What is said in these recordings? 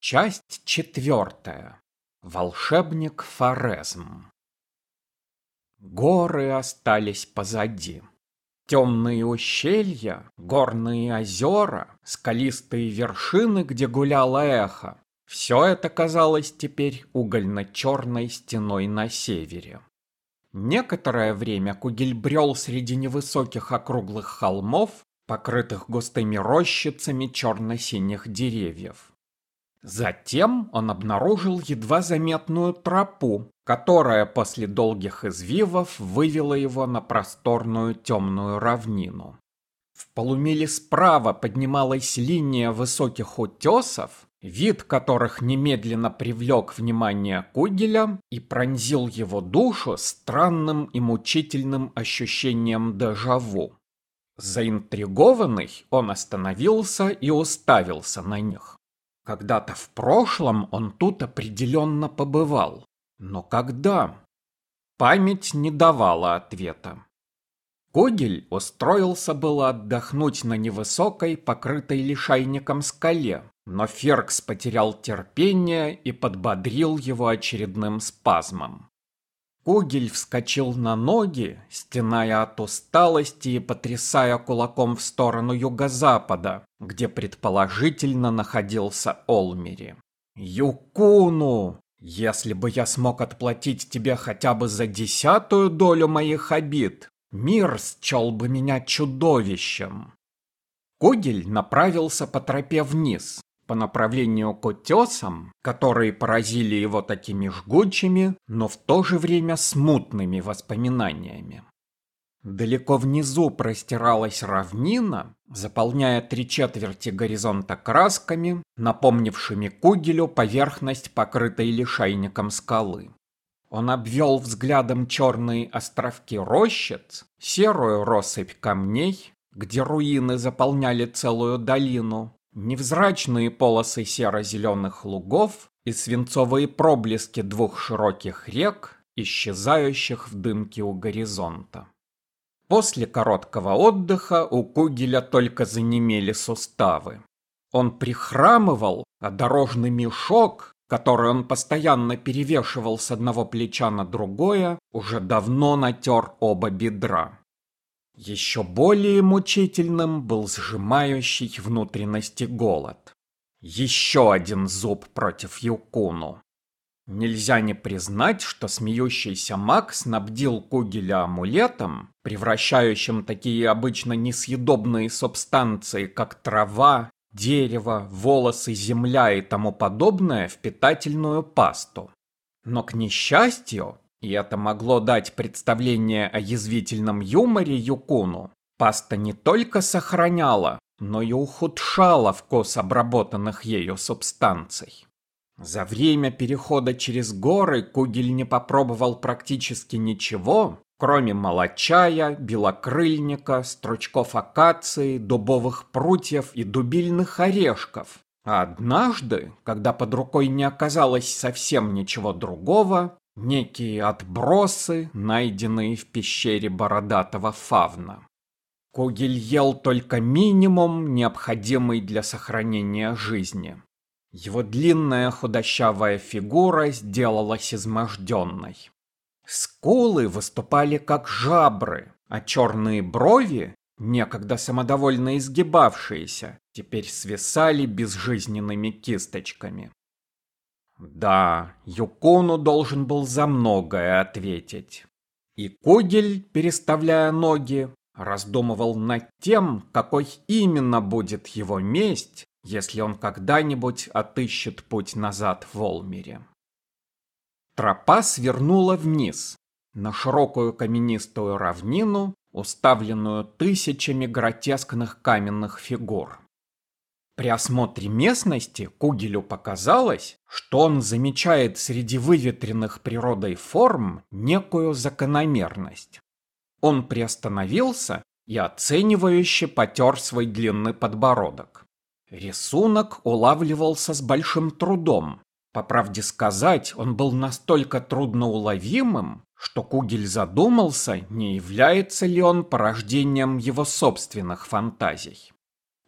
Часть четвертая. Волшебник Форезм. Горы остались позади. Темные ущелья, горные озера, скалистые вершины, где гуляло эхо. Все это казалось теперь угольно-черной стеной на севере. Некоторое время Кугель брел среди невысоких округлых холмов, покрытых густыми рощицами черно-синих деревьев. Затем он обнаружил едва заметную тропу, которая после долгих извивов вывела его на просторную темную равнину. В полумиле справа поднималась линия высоких утесов, вид которых немедленно привлек внимание Кугеля и пронзил его душу странным и мучительным ощущением дежаву. Заинтригованный, он остановился и уставился на них. Когда-то в прошлом он тут определенно побывал. Но когда? Память не давала ответа. Когель устроился было отдохнуть на невысокой, покрытой лишайником скале, но Феркс потерял терпение и подбодрил его очередным спазмом. Кугель вскочил на ноги, стеная от усталости и потрясая кулаком в сторону юго-запада, где предположительно находился Олмери. «Юкуну! Если бы я смог отплатить тебе хотя бы за десятую долю моих обид, мир счел бы меня чудовищем!» Кугель направился по тропе вниз, по направлению к утесам, которые поразили его такими жгучими, но в то же время смутными воспоминаниями. Далеко внизу простиралась равнина, заполняя три четверти горизонта красками, напомнившими Кугелю поверхность, покрытой лишайником скалы. Он обвел взглядом черные островки рощиц, серую россыпь камней, где руины заполняли целую долину, Невзрачные полосы серо-зеленых лугов и свинцовые проблески двух широких рек, исчезающих в дымке у горизонта. После короткого отдыха у Кугеля только занемели суставы. Он прихрамывал, а дорожный мешок, который он постоянно перевешивал с одного плеча на другое, уже давно натер оба бедра. Еще более мучительным был сжимающий внутренности голод. Еще один зуб против Юкуну. Нельзя не признать, что смеющийся маг снабдил Кугеля амулетом, превращающим такие обычно несъедобные субстанции, как трава, дерево, волосы, земля и тому подобное в питательную пасту. Но, к несчастью, и это могло дать представление о язвительном юморе Юкуну. Паста не только сохраняла, но и ухудшала вкус обработанных ею субстанций. За время перехода через горы Кугель не попробовал практически ничего, кроме молочая, белокрыльника, стручков акации, дубовых прутьев и дубильных орешков. А однажды, когда под рукой не оказалось совсем ничего другого, некие отбросы, найденные в пещере бородатого фавна. Когель ел только минимум, необходимый для сохранения жизни. Его длинная худощавая фигура сделалась изможденной. Скулы выступали как жабры, а черные брови, некогда самодовольно изгибавшиеся, теперь свисали безжизненными кисточками. Да, Юкону должен был за многое ответить. И Кугель, переставляя ноги, раздумывал над тем, какой именно будет его месть, если он когда-нибудь отыщет путь назад в Волмере. Тропа свернула вниз, на широкую каменистую равнину, уставленную тысячами гротескных каменных фигур. При осмотре местности Кугелю показалось, что он замечает среди выветренных природой форм некую закономерность. Он приостановился и оценивающе потер свой длинный подбородок. Рисунок улавливался с большим трудом. По правде сказать, он был настолько трудноуловимым, что Кугель задумался, не является ли он порождением его собственных фантазий.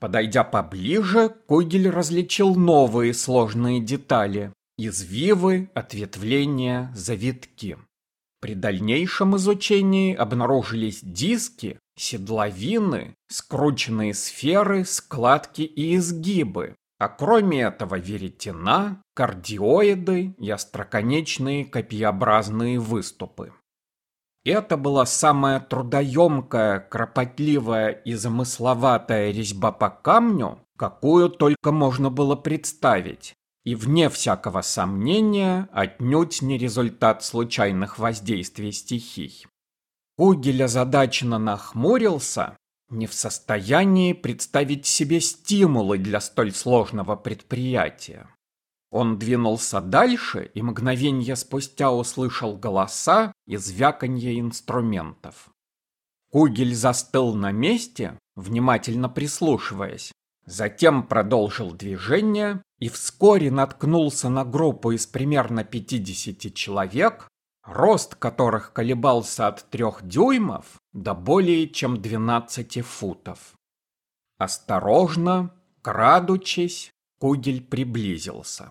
Подойдя поближе, Кугель различил новые сложные детали – извивы, ответвления, завитки. При дальнейшем изучении обнаружились диски, седловины, скрученные сферы, складки и изгибы, а кроме этого веретена, кардиоиды и остроконечные копьеобразные выступы. Это была самая трудоемкая, кропотливая и замысловатая резьба по камню, какую только можно было представить, и вне всякого сомнения отнюдь не результат случайных воздействий стихий. Кугель озадаченно нахмурился, не в состоянии представить себе стимулы для столь сложного предприятия. Он двинулся дальше и мгновенье спустя услышал голоса и звяканье инструментов. Кугель застыл на месте, внимательно прислушиваясь, затем продолжил движение и вскоре наткнулся на группу из примерно 50 человек, рост которых колебался от трех дюймов до более чем 12 футов. Осторожно, крадучись, Кугель приблизился.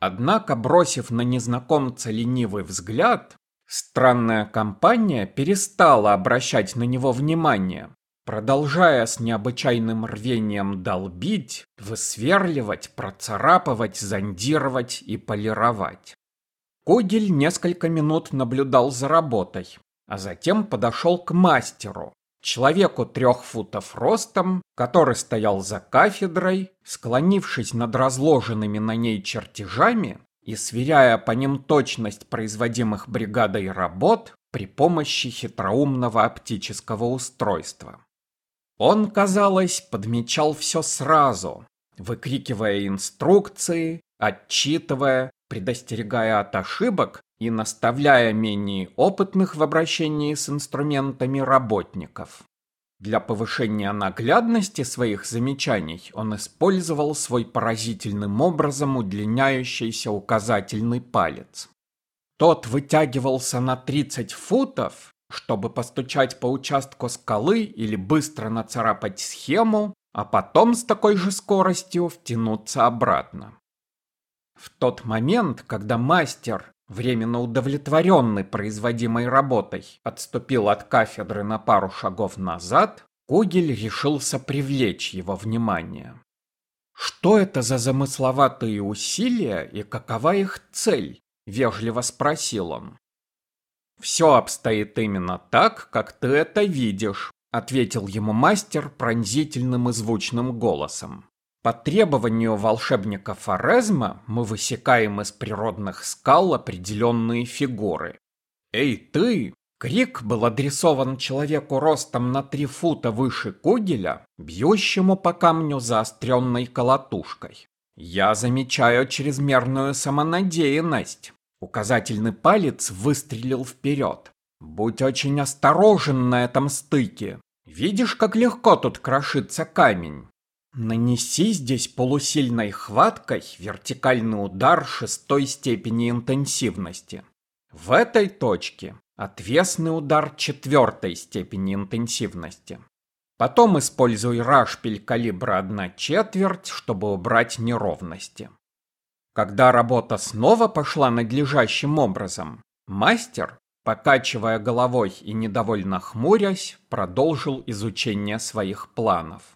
Однако, бросив на незнакомца ленивый взгляд, странная компания перестала обращать на него внимание, продолжая с необычайным рвением долбить, высверливать, процарапывать, зондировать и полировать. Кугель несколько минут наблюдал за работой, а затем подошел к мастеру, человеку трех футов ростом, который стоял за кафедрой, склонившись над разложенными на ней чертежами и сверяя по ним точность производимых бригадой работ при помощи хитроумного оптического устройства. Он, казалось, подмечал все сразу, выкрикивая инструкции, отчитывая, предостерегая от ошибок и наставляя менее опытных в обращении с инструментами работников. Для повышения наглядности своих замечаний он использовал свой поразительным образом удлиняющийся указательный палец. Тот вытягивался на 30 футов, чтобы постучать по участку скалы или быстро нацарапать схему, а потом с такой же скоростью втянуться обратно. В тот момент, когда мастер, временно удовлетворенный производимой работой, отступил от кафедры на пару шагов назад, Кугель решился привлечь его внимание. «Что это за замысловатые усилия и какова их цель?» – вежливо спросил он. «Все обстоит именно так, как ты это видишь», – ответил ему мастер пронзительным и звучным голосом. По требованию волшебника Форезма мы высекаем из природных скал определенные фигуры. «Эй, ты!» Крик был адресован человеку ростом на три фута выше Кугеля, бьющему по камню заостренной колотушкой. Я замечаю чрезмерную самонадеянность. Указательный палец выстрелил вперед. Будь очень осторожен на этом стыке. Видишь, как легко тут крошится камень? Нанеси здесь полусильной хваткой вертикальный удар шестой степени интенсивности. В этой точке отвесный удар четвертой степени интенсивности. Потом используй рашпиль калибра 1 четверть, чтобы убрать неровности. Когда работа снова пошла надлежащим образом, мастер, покачивая головой и недовольно хмурясь, продолжил изучение своих планов.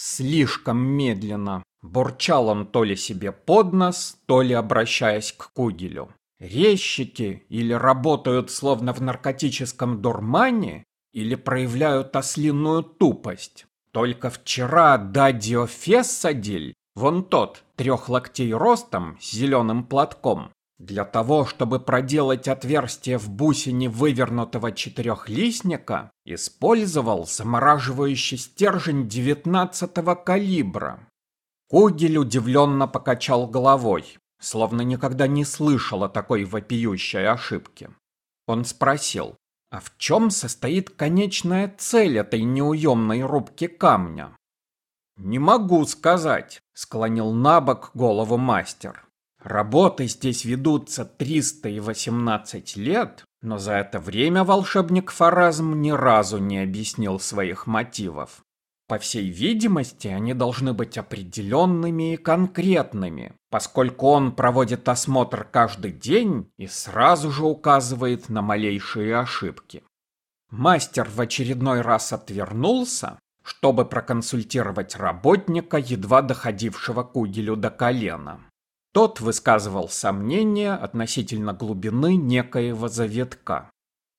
Слишком медленно. Бурчал он то ли себе под нос, то ли обращаясь к Кугелю. Резчики или работают словно в наркотическом дурмане, или проявляют ослинную тупость. Только вчера Дадио Фессадиль, вон тот, трех локтей ростом, с зеленым платком, для того, чтобы проделать отверстие в бусине вывернутого четырехлистника, использовал замораживающий стержень девятнадцатого калибра. Кугель удивленно покачал головой, словно никогда не слышал о такой вопиющей ошибке. Он спросил, а в чем состоит конечная цель этой неуемной рубки камня? «Не могу сказать», — склонил на бок голову мастер. Работы здесь ведутся 318 лет, но за это время волшебник Фаразм ни разу не объяснил своих мотивов. По всей видимости, они должны быть определенными и конкретными, поскольку он проводит осмотр каждый день и сразу же указывает на малейшие ошибки. Мастер в очередной раз отвернулся, чтобы проконсультировать работника, едва доходившего к угелю до колена. Тот высказывал сомнения относительно глубины некоего завитка.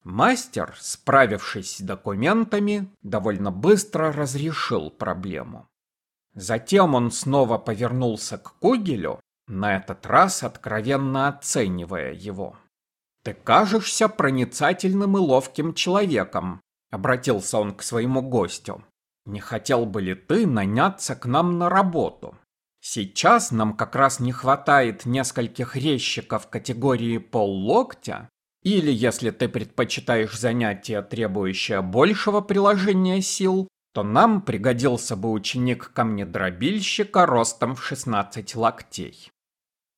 Мастер, справившись с документами, довольно быстро разрешил проблему. Затем он снова повернулся к Кугелю, на этот раз откровенно оценивая его. «Ты кажешься проницательным и ловким человеком», — обратился он к своему гостю. «Не хотел бы ли ты наняться к нам на работу? Сейчас нам как раз не хватает нескольких резчиков категории поллоктя, или если ты предпочитаешь занятие, требующее большего приложения сил, то нам пригодился бы ученик камнедробильщика ростом в 16 локтей.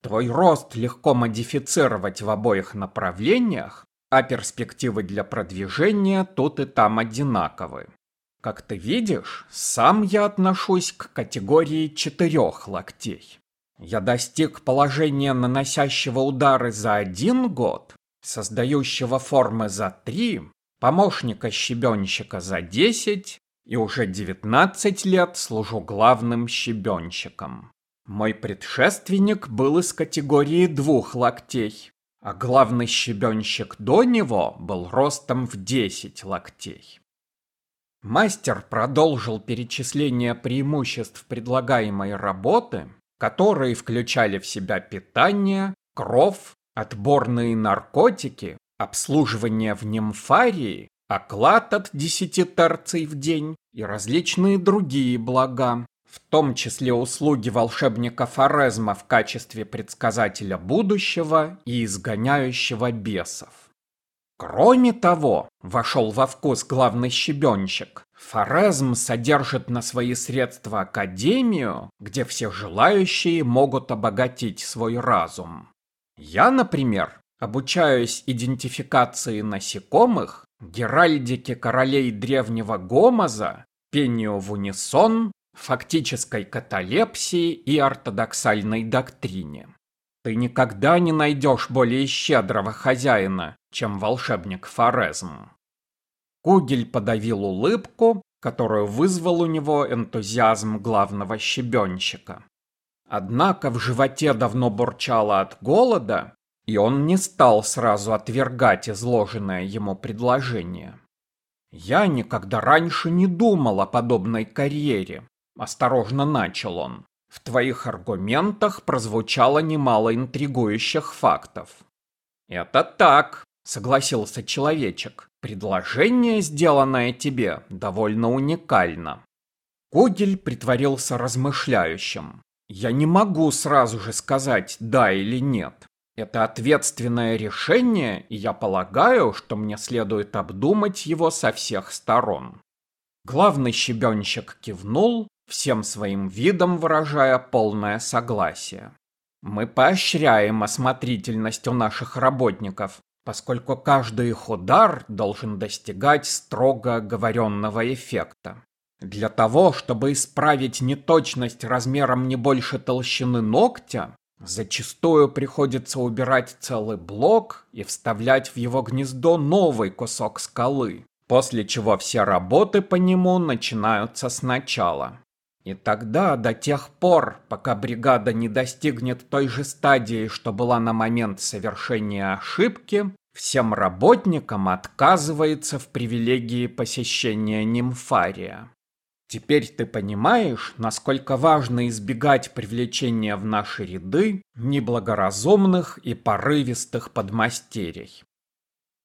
Твой рост легко модифицировать в обоих направлениях, а перспективы для продвижения тут и там одинаковы. Как ты видишь, сам я отношусь к категории четырех локтей. Я достиг положения наносящего удары за один год, создающего формы за три, помощника щебенщика за десять и уже девятнадцать лет служу главным щебенщиком. Мой предшественник был из категории двух локтей, а главный щебенщик до него был ростом в десять локтей. Мастер продолжил перечисление преимуществ предлагаемой работы, которые включали в себя питание, кров, отборные наркотики, обслуживание в нимфарии, оклад от 10 терций в день и различные другие блага, в том числе услуги волшебника Форезма в качестве предсказателя будущего и изгоняющего бесов. Кроме того, вошел во вкус главный щебенщик. Форезм содержит на свои средства академию, где все желающие могут обогатить свой разум. Я, например, обучаюсь идентификации насекомых, геральдике королей древнего Гомоза, пению в унисон, фактической каталепсии и ортодоксальной доктрине. Ты никогда не найдешь более щедрого хозяина, чем волшебник Форезм. Кугель подавил улыбку, которую вызвал у него энтузиазм главного щебенщика. Однако в животе давно бурчало от голода, и он не стал сразу отвергать изложенное ему предложение. «Я никогда раньше не думал о подобной карьере», — осторожно начал он. В твоих аргументах прозвучало немало интригующих фактов. Это так, согласился человечек. Предложение, сделанное тебе, довольно уникально. Когель притворился размышляющим. Я не могу сразу же сказать «да» или «нет». Это ответственное решение, и я полагаю, что мне следует обдумать его со всех сторон. Главный щебенщик кивнул, всем своим видом выражая полное согласие. Мы поощряем осмотрительность у наших работников, поскольку каждый их удар должен достигать строго оговоренного эффекта. Для того, чтобы исправить неточность размером не больше толщины ногтя, зачастую приходится убирать целый блок и вставлять в его гнездо новый кусок скалы, после чего все работы по нему начинаются сначала. И тогда, до тех пор, пока бригада не достигнет той же стадии, что была на момент совершения ошибки, всем работникам отказывается в привилегии посещения нимфария. Теперь ты понимаешь, насколько важно избегать привлечения в наши ряды неблагоразумных и порывистых подмастерий.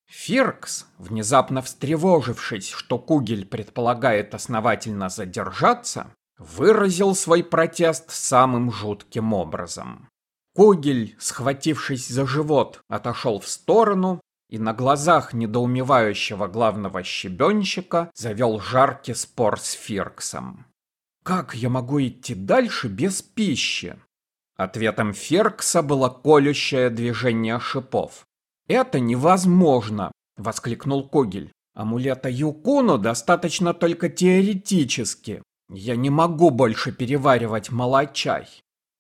Фиркс, внезапно встревожившись, что Кугель предполагает основательно задержаться, выразил свой протест самым жутким образом. Кугель, схватившись за живот, отошел в сторону и на глазах недоумевающего главного щебенщика завел жаркий спор с Ферксом. «Как я могу идти дальше без пищи?» Ответом Феркса было колющее движение шипов. «Это невозможно!» — воскликнул Когель. «Амулета Юкуну достаточно только теоретически. Я не могу больше переваривать молочай.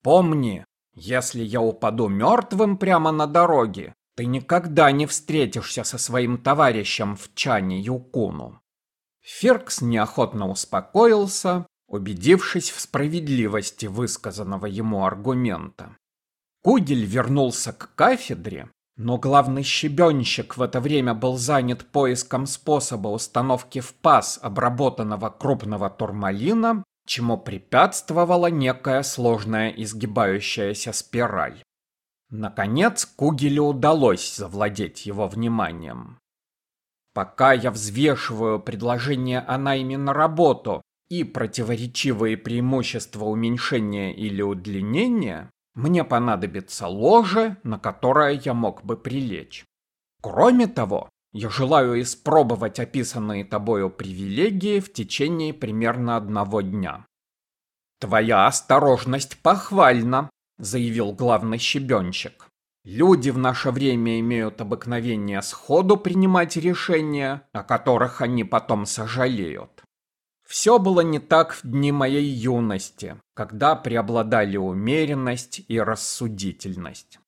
Помни, если я упаду мертвым прямо на дороге, ты никогда не встретишься со своим товарищем в чане Юкуну. Фиркс неохотно успокоился, убедившись в справедливости высказанного ему аргумента. Кугель вернулся к кафедре, но главный щебенщик в это время был занят поиском способа установки в паз обработанного крупного турмалина, чему препятствовала некая сложная изгибающаяся спираль. Наконец, Кугелю удалось завладеть его вниманием. Пока я взвешиваю предложение о найме на работу и противоречивые преимущества уменьшения или удлинения, мне понадобится ложе, на которое я мог бы прилечь. Кроме того, я желаю испробовать описанные тобою привилегии в течение примерно одного дня. Твоя осторожность похвальна, заявил главный щебенщик. Люди в наше время имеют обыкновение сходу принимать решения, о которых они потом сожалеют. Все было не так в дни моей юности, когда преобладали умеренность и рассудительность.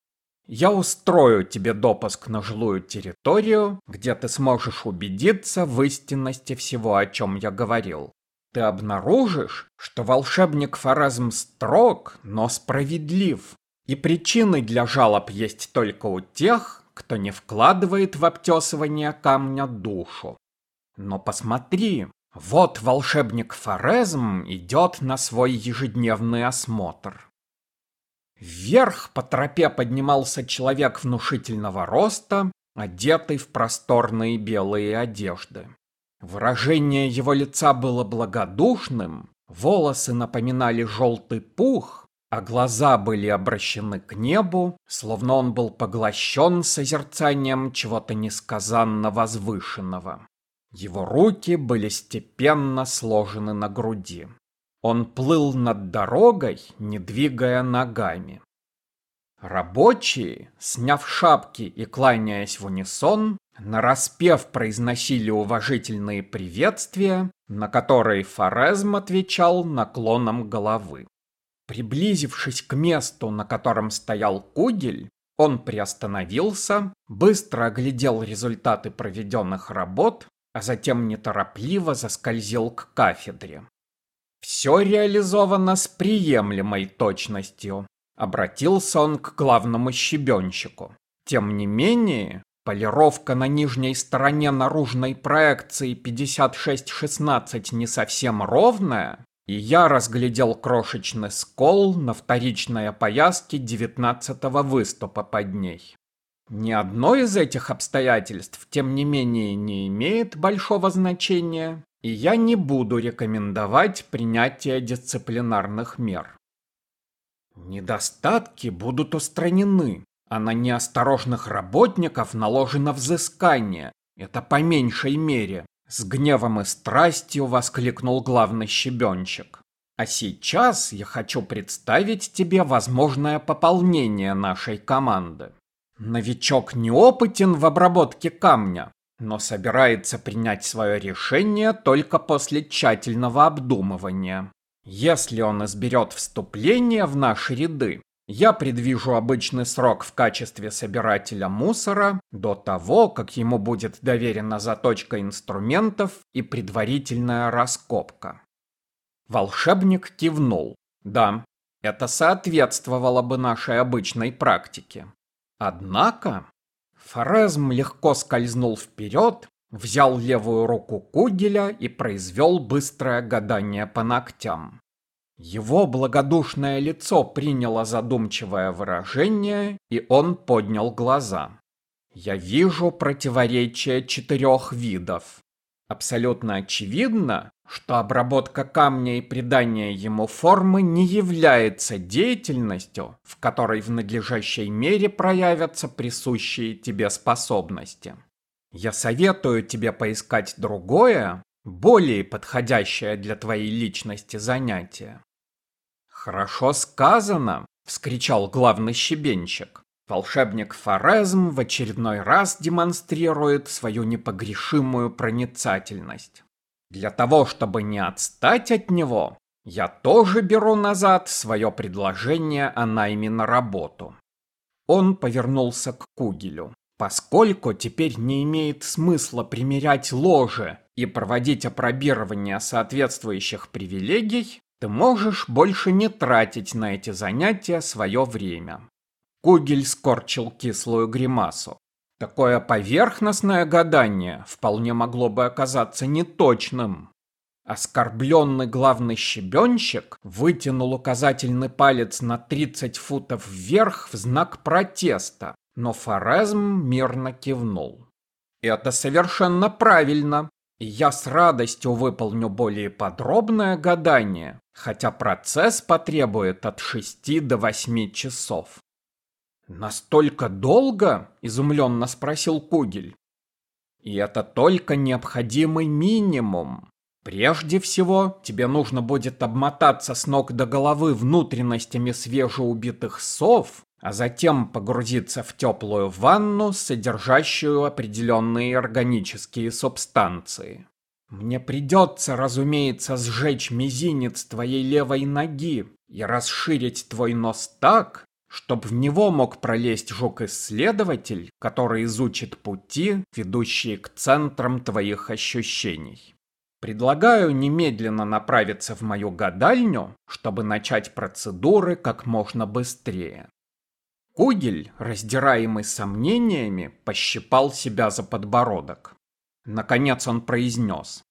Я устрою тебе допуск на жилую территорию, где ты сможешь убедиться в истинности всего, о чем я говорил ты обнаружишь, что волшебник Фаразм строг, но справедлив, и причины для жалоб есть только у тех, кто не вкладывает в обтесывание камня душу. Но посмотри, вот волшебник Форезм идет на свой ежедневный осмотр. Вверх по тропе поднимался человек внушительного роста, одетый в просторные белые одежды. Выражение его лица было благодушным, волосы напоминали желтый пух, а глаза были обращены к небу, словно он был поглощен созерцанием чего-то несказанно возвышенного. Его руки были степенно сложены на груди. Он плыл над дорогой, не двигая ногами. Рабочие, сняв шапки и кланяясь в унисон, нараспев произносили уважительные приветствия, на которые Форезм отвечал наклоном головы. Приблизившись к месту, на котором стоял Кугель, он приостановился, быстро оглядел результаты проведенных работ, а затем неторопливо заскользил к кафедре. Все реализовано с приемлемой точностью, обратился он к главному щебенщику. Тем не менее, Полировка на нижней стороне наружной проекции 5616 не совсем ровная, и я разглядел крошечный скол на вторичной опояске девятнадцатого выступа под ней. Ни одно из этих обстоятельств, тем не менее, не имеет большого значения, и я не буду рекомендовать принятие дисциплинарных мер. Недостатки будут устранены, а на неосторожных работников наложено взыскание. Это по меньшей мере. С гневом и страстью воскликнул главный щебенщик. А сейчас я хочу представить тебе возможное пополнение нашей команды. Новичок неопытен в обработке камня, но собирается принять свое решение только после тщательного обдумывания. Если он изберет вступление в наши ряды, я предвижу обычный срок в качестве собирателя мусора до того, как ему будет доверена заточка инструментов и предварительная раскопка. Волшебник кивнул. Да, это соответствовало бы нашей обычной практике. Однако Форезм легко скользнул вперед, взял левую руку Кугеля и произвел быстрое гадание по ногтям. Его благодушное лицо приняло задумчивое выражение, и он поднял глаза. Я вижу противоречие четырех видов. Абсолютно очевидно, что обработка камня и придание ему формы не является деятельностью, в которой в надлежащей мере проявятся присущие тебе способности. Я советую тебе поискать другое, более подходящее для твоей личности занятие. «Хорошо сказано!» — вскричал главный щебенщик. Волшебник Форезм в очередной раз демонстрирует свою непогрешимую проницательность. Для того, чтобы не отстать от него, я тоже беру назад свое предложение о найме на работу. Он повернулся к Кугелю. Поскольку теперь не имеет смысла примерять ложе и проводить опробирование соответствующих привилегий, ты можешь больше не тратить на эти занятия свое время. Кугель скорчил кислую гримасу. Такое поверхностное гадание вполне могло бы оказаться неточным. Оскорбленный главный щебенщик вытянул указательный палец на 30 футов вверх в знак протеста, но Форезм мирно кивнул. «Это совершенно правильно, я с радостью выполню более подробное гадание, хотя процесс потребует от 6 до 8 часов». «Настолько долго?» – изумленно спросил Кугель. «И это только необходимый минимум. Прежде всего, тебе нужно будет обмотаться с ног до головы внутренностями свежеубитых сов, а затем погрузиться в теплую ванну, содержащую определенные органические субстанции. Мне придется, разумеется, сжечь мизинец твоей левой ноги и расширить твой нос так, чтоб в него мог пролезть жук-исследователь, который изучит пути, ведущие к центрам твоих ощущений. Предлагаю немедленно направиться в мою гадальню, чтобы начать процедуры как можно быстрее. Кугель, раздираемый сомнениями, пощипал себя за подбородок. Наконец он произнес.